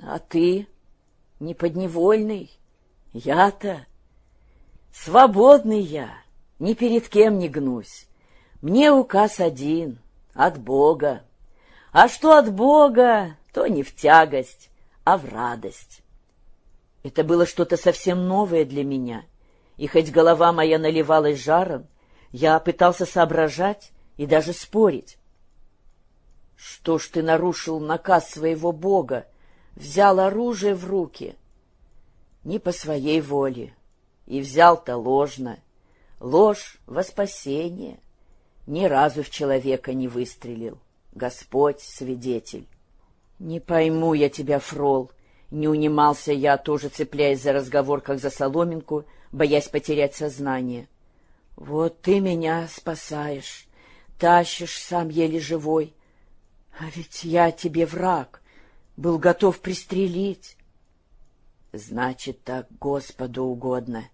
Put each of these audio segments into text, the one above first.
А ты не подневольный, я-то свободный я, ни перед кем не гнусь. Мне указ один — от Бога. А что от Бога, то не в тягость, а в радость. Это было что-то совсем новое для меня, и хоть голова моя наливалась жаром, я пытался соображать и даже спорить. Что ж ты нарушил наказ своего Бога, взял оружие в руки? Не по своей воле, и взял-то ложно. Ложь во спасение. Ни разу в человека не выстрелил. Господь свидетель. Не пойму я тебя, Фрол. Не унимался я, тоже цепляясь за разговор, как за соломинку, боясь потерять сознание. Вот ты меня спасаешь, тащишь сам еле живой. А ведь я тебе враг, был готов пристрелить. Значит, так Господу угодно.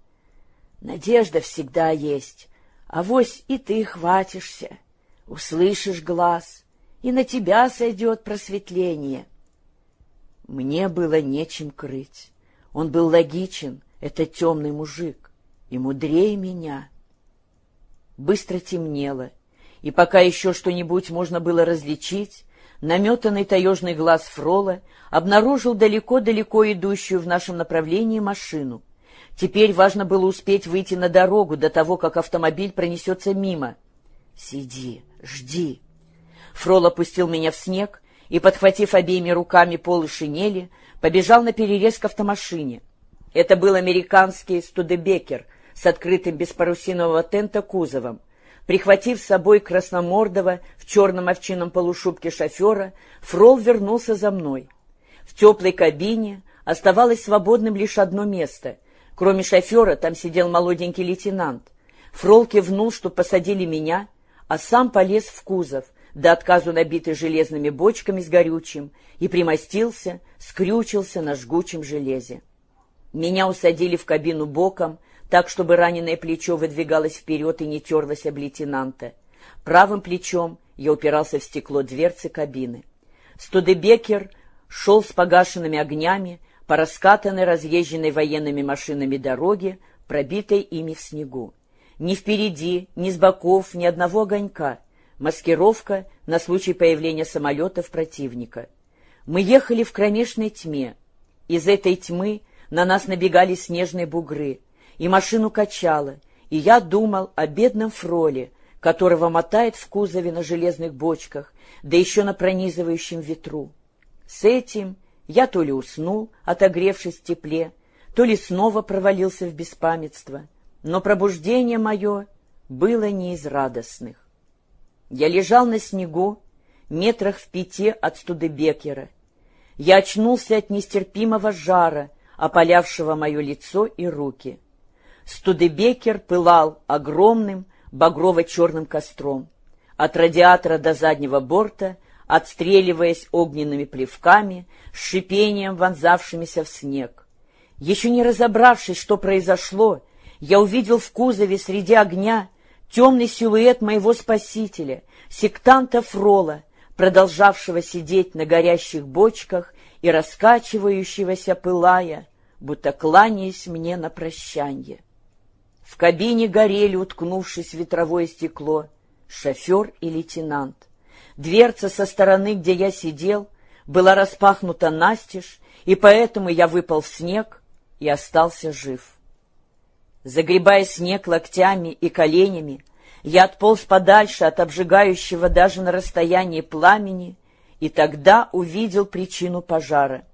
Надежда всегда есть, а вось и ты хватишься, услышишь глаз, и на тебя сойдет просветление. Мне было нечем крыть. Он был логичен, это темный мужик, и мудрее меня. Быстро темнело, и пока еще что-нибудь можно было различить, наметанный таежный глаз Фрола обнаружил далеко-далеко идущую в нашем направлении машину. Теперь важно было успеть выйти на дорогу до того, как автомобиль пронесется мимо. «Сиди, жди». Фрол опустил меня в снег и, подхватив обеими руками полы шинели, побежал на перерез к автомашине. Это был американский Студебекер с открытым без тента кузовом. Прихватив с собой красномордого в черном овчинном полушубке шофера, Фрол вернулся за мной. В теплой кабине оставалось свободным лишь одно место. Кроме шофера там сидел молоденький лейтенант. Фрол кивнул, что посадили меня, а сам полез в кузов, до отказу набитый железными бочками с горючим, и примостился, скрючился на жгучем железе. Меня усадили в кабину боком, так, чтобы раненое плечо выдвигалось вперед и не терлось об лейтенанта. Правым плечом я упирался в стекло дверцы кабины. Студебекер шел с погашенными огнями по раскатанной, разъезженной военными машинами дороге, пробитой ими в снегу. Ни впереди, ни с боков, ни одного огонька. Маскировка на случай появления самолетов противника. Мы ехали в кромешной тьме. Из этой тьмы на нас набегали снежные бугры — и машину качало, и я думал о бедном Фроле, которого мотает в кузове на железных бочках, да еще на пронизывающем ветру. С этим я то ли уснул, отогревшись в тепле, то ли снова провалился в беспамятство, но пробуждение мое было не из радостных. Я лежал на снегу, метрах в пяти от Студебекера. Я очнулся от нестерпимого жара, опалявшего мое лицо и руки. Студебекер пылал огромным багрово-черным костром. От радиатора до заднего борта, отстреливаясь огненными плевками, с шипением вонзавшимися в снег. Еще не разобравшись, что произошло, я увидел в кузове среди огня темный силуэт моего спасителя, сектанта Фрола, продолжавшего сидеть на горящих бочках и раскачивающегося пылая, будто кланяясь мне на прощанье. В кабине горели, уткнувшись в ветровое стекло, шофер и лейтенант. Дверца со стороны, где я сидел, была распахнута настежь, и поэтому я выпал в снег и остался жив. Загребая снег локтями и коленями, я отполз подальше от обжигающего даже на расстоянии пламени, и тогда увидел причину пожара.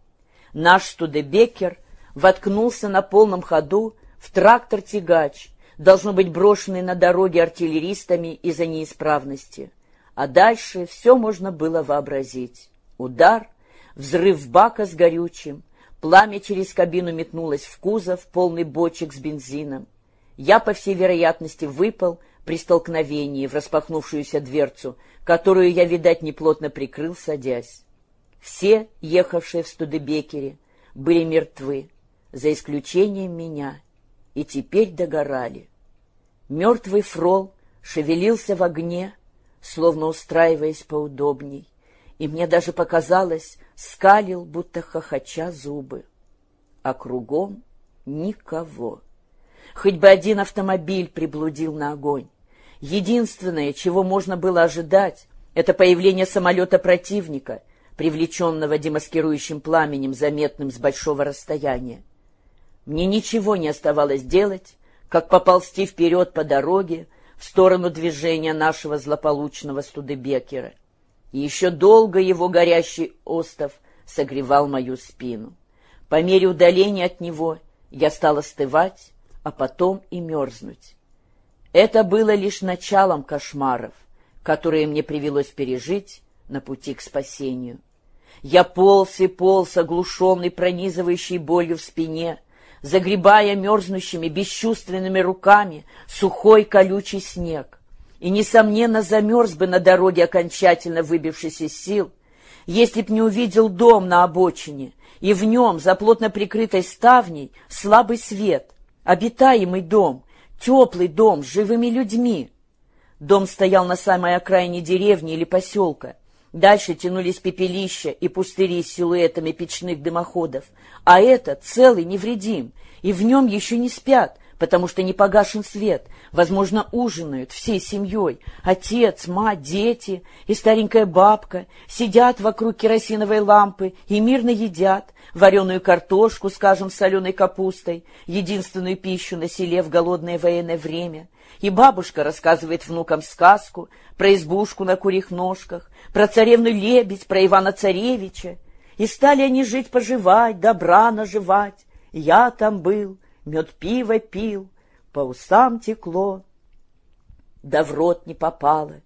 Наш Студебекер воткнулся на полном ходу в трактор-тягач, должно быть брошенный на дороге артиллеристами из-за неисправности. А дальше все можно было вообразить. Удар, взрыв бака с горючим, пламя через кабину метнулось в кузов, полный бочек с бензином. Я, по всей вероятности, выпал при столкновении в распахнувшуюся дверцу, которую я, видать, неплотно прикрыл, садясь. Все, ехавшие в Студебекере, были мертвы, за исключением меня — и теперь догорали. Мертвый фрол шевелился в огне, словно устраиваясь поудобней, и мне даже показалось, скалил, будто хохоча зубы. А кругом никого. Хоть бы один автомобиль приблудил на огонь. Единственное, чего можно было ожидать, это появление самолета противника, привлеченного демаскирующим пламенем, заметным с большого расстояния. Мне ничего не оставалось делать, как поползти вперед по дороге в сторону движения нашего злополучного Студебекера. И еще долго его горящий остов согревал мою спину. По мере удаления от него я стал остывать, а потом и мерзнуть. Это было лишь началом кошмаров, которые мне привелось пережить на пути к спасению. Я полз и полз, оглушенный пронизывающей болью в спине, загребая мерзнущими, бесчувственными руками сухой колючий снег. И, несомненно, замерз бы на дороге, окончательно выбившись из сил, если б не увидел дом на обочине, и в нем, за плотно прикрытой ставней, слабый свет, обитаемый дом, теплый дом с живыми людьми. Дом стоял на самой окраине деревни или поселка, Дальше тянулись пепелища и пустыри с силуэтами печных дымоходов, а этот целый, невредим, и в нем еще не спят, потому что не погашен свет, возможно, ужинают всей семьей, отец, мать, дети и старенькая бабка, сидят вокруг керосиновой лампы и мирно едят вареную картошку, скажем, с соленой капустой, единственную пищу на селе в голодное военное время, и бабушка рассказывает внукам сказку про избушку на курьих ножках, про царевну лебедь, про Ивана-царевича. И стали они жить-поживать, добра наживать. Я там был, мед пиво пил, по усам текло, да в рот не попало.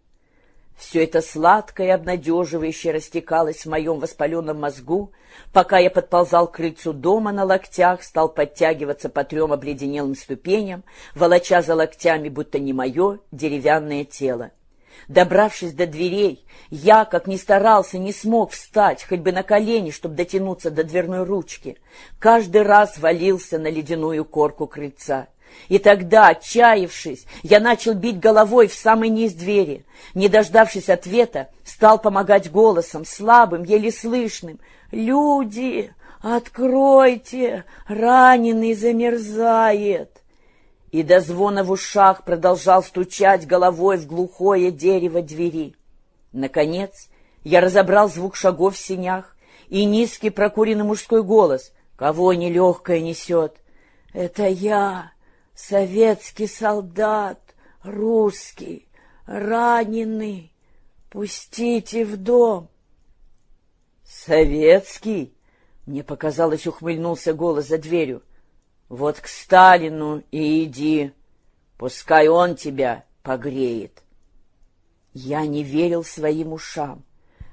Все это сладкое и обнадеживающее растекалось в моем воспаленном мозгу, пока я подползал к крыльцу дома на локтях, стал подтягиваться по трем обледенелым ступеням, волоча за локтями, будто не мое, деревянное тело. Добравшись до дверей, я, как ни старался, не смог встать, хоть бы на колени, чтобы дотянуться до дверной ручки. Каждый раз валился на ледяную корку крыльца. И тогда, отчаявшись, я начал бить головой в самый низ двери. Не дождавшись ответа, стал помогать голосом, слабым, еле слышным. «Люди, откройте! Раненый замерзает!» И до звона в ушах продолжал стучать головой в глухое дерево двери. Наконец, я разобрал звук шагов в синях и низкий прокуренный мужской голос. «Кого нелегкое несет?» «Это я!» Советский солдат, русский, раненый, пустите в дом. Советский? Мне показалось, ухмыльнулся голос за дверью. Вот к Сталину и иди, пускай он тебя погреет. Я не верил своим ушам.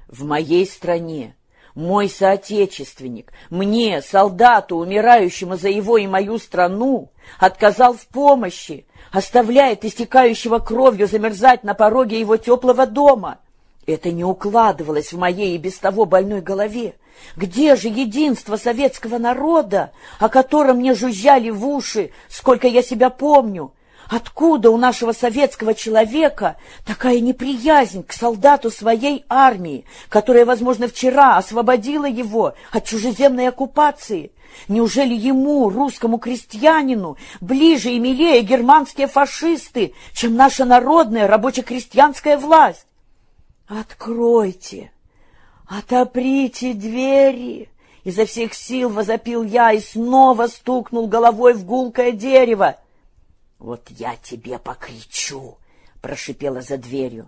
В моей стране мой соотечественник, мне, солдату, умирающему за его и мою страну, отказал в помощи, оставляет истекающего кровью замерзать на пороге его теплого дома. Это не укладывалось в моей и без того больной голове. Где же единство советского народа, о котором мне жужжали в уши, сколько я себя помню? Откуда у нашего советского человека такая неприязнь к солдату своей армии, которая, возможно, вчера освободила его от чужеземной оккупации? Неужели ему, русскому крестьянину, ближе и милее германские фашисты, чем наша народная рабоче-крестьянская власть? «Откройте! Отоприте двери!» Изо всех сил возопил я и снова стукнул головой в гулкое дерево. «Вот я тебе покричу!» — прошипела за дверью.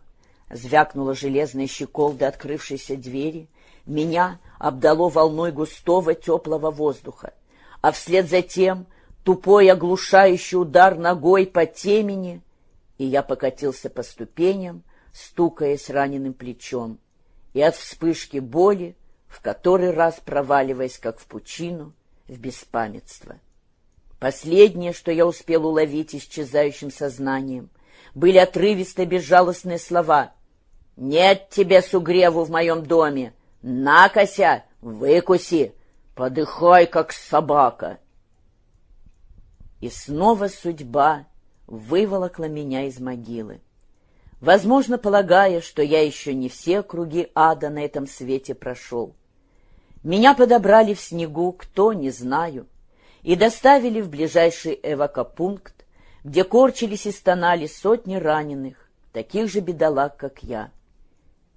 Звякнула железная щеколда открывшейся двери. Меня обдало волной густого теплого воздуха, а вслед за тем тупой оглушающий удар ногой по темени, и я покатился по ступеням, стукаясь раненым плечом, и от вспышки боли, в который раз проваливаясь, как в пучину, в беспамятство. Последнее, что я успел уловить исчезающим сознанием, были отрывистые безжалостные слова. «Нет тебе сугреву в моем доме! Накося, выкуси! Подыхай, как собака!» И снова судьба выволокла меня из могилы. Возможно, полагая, что я еще не все круги ада на этом свете прошел. Меня подобрали в снегу, кто, не знаю, и доставили в ближайший эвакопункт, где корчились и стонали сотни раненых, таких же бедолаг, как я.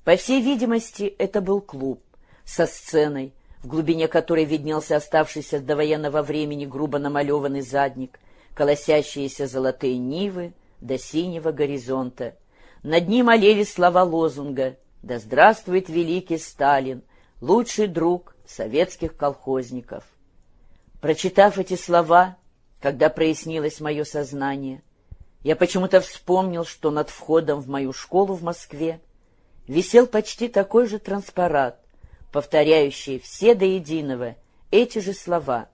По всей видимости, это был клуб со сценой, в глубине которой виднелся оставшийся до военного времени грубо намалеванный задник, колосящиеся золотые нивы до синего горизонта. Над ним олели слова лозунга «Да здравствует великий Сталин, лучший друг советских колхозников». Прочитав эти слова, когда прояснилось мое сознание, я почему-то вспомнил, что над входом в мою школу в Москве висел почти такой же транспарант, повторяющий все до единого эти же слова,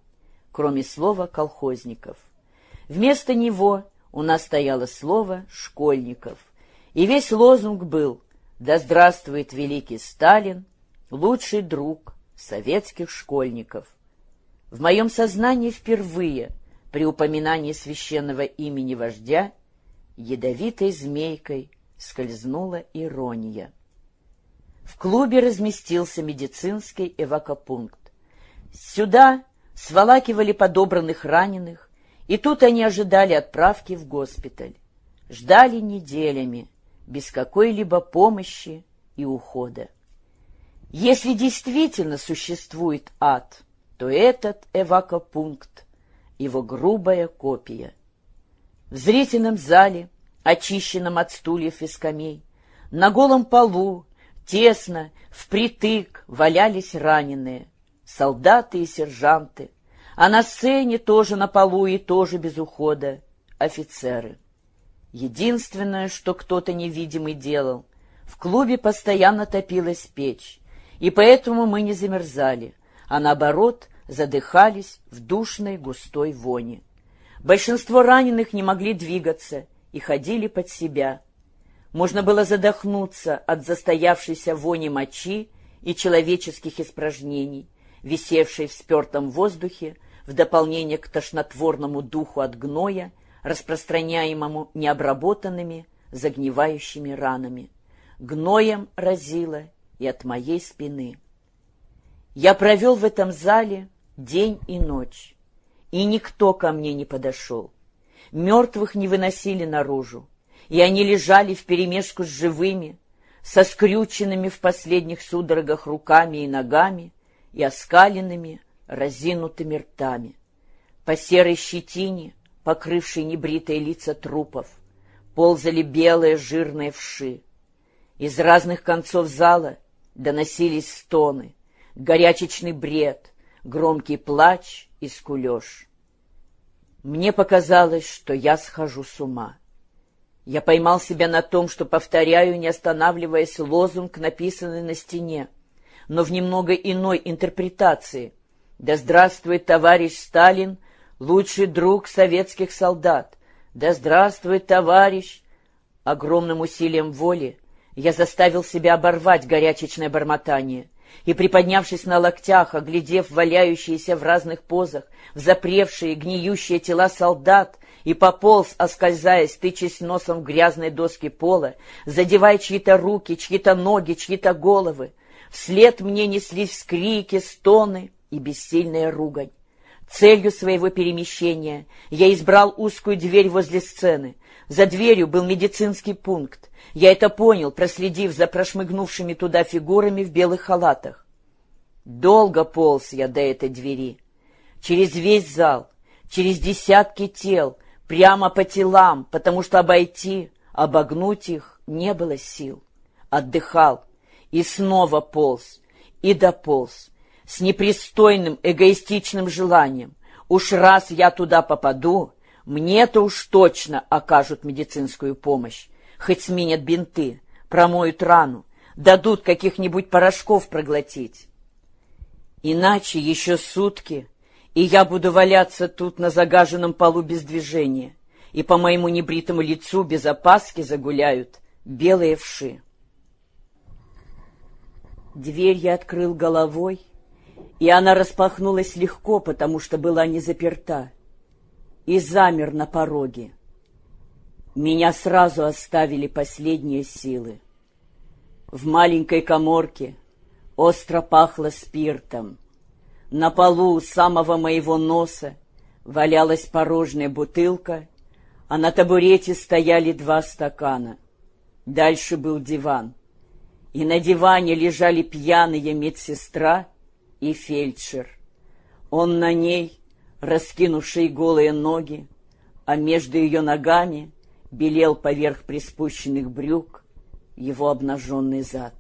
кроме слова «колхозников». Вместо него у нас стояло слово «школьников», и весь лозунг был «Да здравствует великий Сталин, лучший друг советских школьников». В моем сознании впервые при упоминании священного имени вождя ядовитой змейкой скользнула ирония. В клубе разместился медицинский эвакопункт. Сюда сволакивали подобранных раненых, и тут они ожидали отправки в госпиталь. Ждали неделями, без какой-либо помощи и ухода. Если действительно существует ад, то этот эвакопункт — его грубая копия. В зрительном зале, очищенном от стульев и скамей, на голом полу Тесно, впритык валялись раненые, солдаты и сержанты, а на сцене тоже на полу и тоже без ухода офицеры. Единственное, что кто-то невидимый делал, в клубе постоянно топилась печь, и поэтому мы не замерзали, а наоборот задыхались в душной густой воне. Большинство раненых не могли двигаться и ходили под себя — можно было задохнуться от застоявшейся вони мочи и человеческих испражнений, висевшей в спертом воздухе, в дополнение к тошнотворному духу от гноя, распространяемому необработанными, загнивающими ранами. Гноем разило и от моей спины. Я провел в этом зале день и ночь, и никто ко мне не подошел. Мертвых не выносили наружу, и они лежали вперемешку с живыми, со скрюченными в последних судорогах руками и ногами и оскаленными, разинутыми ртами. По серой щетине, покрывшей небритые лица трупов, ползали белые жирные вши. Из разных концов зала доносились стоны, горячечный бред, громкий плач и скулеж. Мне показалось, что я схожу с ума. Я поймал себя на том, что повторяю, не останавливаясь, лозунг, написанный на стене, но в немного иной интерпретации. «Да здравствует товарищ Сталин, лучший друг советских солдат! Да здравствует товарищ!» Огромным усилием воли я заставил себя оборвать горячечное бормотание и, приподнявшись на локтях, оглядев валяющиеся в разных позах, в запревшие, гниющие тела солдат, и пополз, оскользаясь, тычась носом в грязной доски пола, задевая чьи-то руки, чьи-то ноги, чьи-то головы. Вслед мне неслись вскрики, стоны и бессильная ругань. Целью своего перемещения я избрал узкую дверь возле сцены. За дверью был медицинский пункт. Я это понял, проследив за прошмыгнувшими туда фигурами в белых халатах. Долго полз я до этой двери. Через весь зал, через десятки тел, прямо по телам, потому что обойти, обогнуть их не было сил. Отдыхал и снова полз, и дополз, с непристойным эгоистичным желанием. Уж раз я туда попаду, мне-то уж точно окажут медицинскую помощь, хоть сменят бинты, промоют рану, дадут каких-нибудь порошков проглотить. Иначе еще сутки и я буду валяться тут на загаженном полу без движения, и по моему небритому лицу без опаски загуляют белые вши. Дверь я открыл головой, и она распахнулась легко, потому что была не заперта, и замер на пороге. Меня сразу оставили последние силы. В маленькой коморке остро пахло спиртом. На полу у самого моего носа валялась порожняя бутылка, а на табурете стояли два стакана. Дальше был диван, и на диване лежали пьяная медсестра и фельдшер. Он на ней, раскинувший голые ноги, а между ее ногами белел поверх приспущенных брюк его обнаженный зад.